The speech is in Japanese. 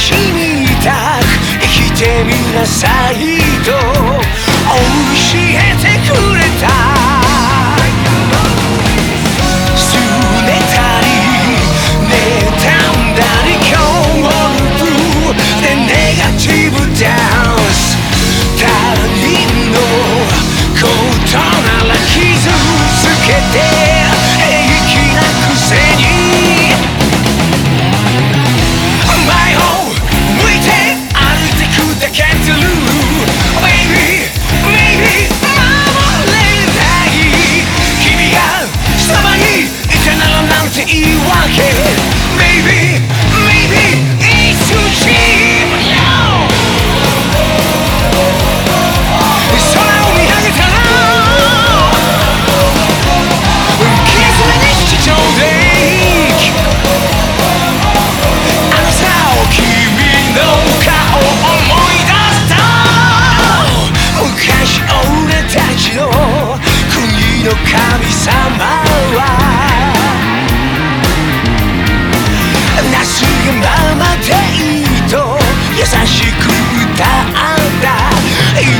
しみたく生きてみなさいと教えてくれた。すねたりたんだり今日ループでネガティブダンス。他人のことなら傷つけて。ままでいいと優しく歌った